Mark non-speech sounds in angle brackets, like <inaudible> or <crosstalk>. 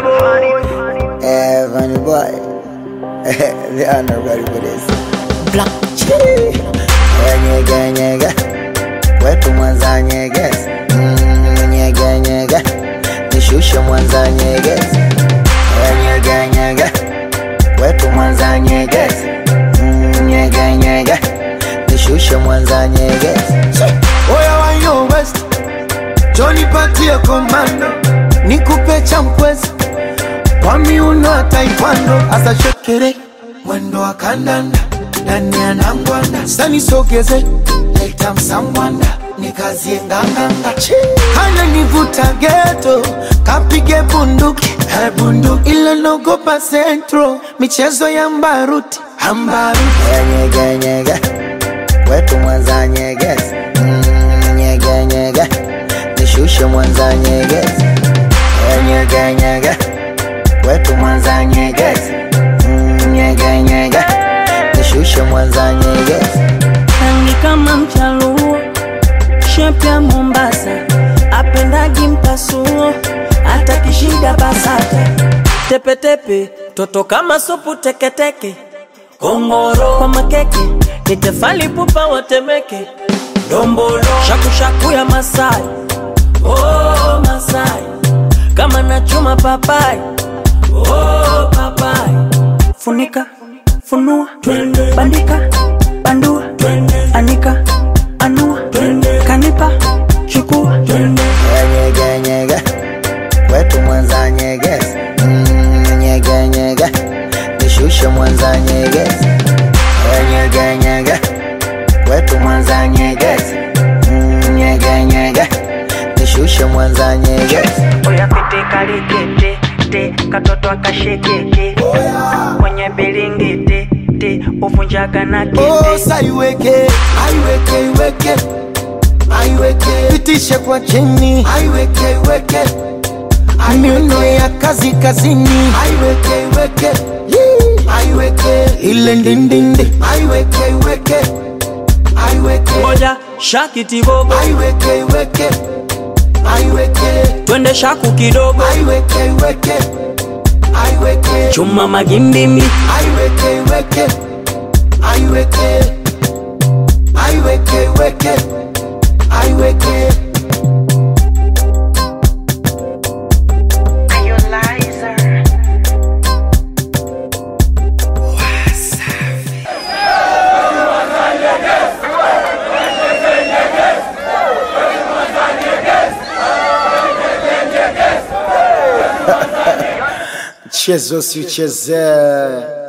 funny boy. <laughs> Eh, funny boy. they are not ready for this. Black chili. Nyega, nyega. Wetu mwanza nyeges. Nyega, nyega. Nishushe mwanza nyeges. Nyega, nyega. Wetu mwanza nyeges. Nyega, nyega. Nishushe mwanza nyeges. Kwa miuno ya taekwondo? Asa shekere Mwendo wa kandanda Ndani ya nangwanda. Sani sogeze Leta msangwanda Nikazie nganganga. Hana nivuta geto Kapige bunduki. Hey, bunduki. Ile nogopa centro Michezo ya mbaruti. Ambaruti Eh, Nyege nyege, wetu Mwanza nyegezi. Mm, nyege nyege, nishushe Mwanza nyegezi. nyegenyege Nyege nyege, wetu Mwanza nyegezi. Mm, nyege nyege, nishushe Mwanza nyegezi. rangi kama mchaluo, shepu ya Mombasa, apendagi mpasuo, hata kishida basata, tepetepe, toto kama supu teketeke, kongoro. Kwa makeke, ni tefali pupa watemeke, dombolo. Shakushaku ya Masai, oh Masai, kama nachuma papai, oh papai, funika funua bandika bandua anika anua kanipa chukua Eh, Nyege nyege, wetu Mwanza nyegezi. Mm, nyege nyege, nishushe Mwanza nyegezi. Eh, Nyege nyege, wetu Mwanza nyegezi. Mm, nyege nyege, nishushe Mwanza nyegezi. oya te katoto akashekeke. Kwenye bilingiti te uvunjaga na Oh, aiweke iweke aiweke. Pitishe kwa chini aiweke iweke. Miuno ya kazi kazini aiweke iweke. Aiweke. Ile ndindindi aiweke iweke. Aiweke. Moja shakitibobo aiweke iweke. Aiweke. Twende shaku kidogo. Aiweke iweke aiweke chuma magimbimi aiweke iweke aiweke aiweke Çe zosyu çeze.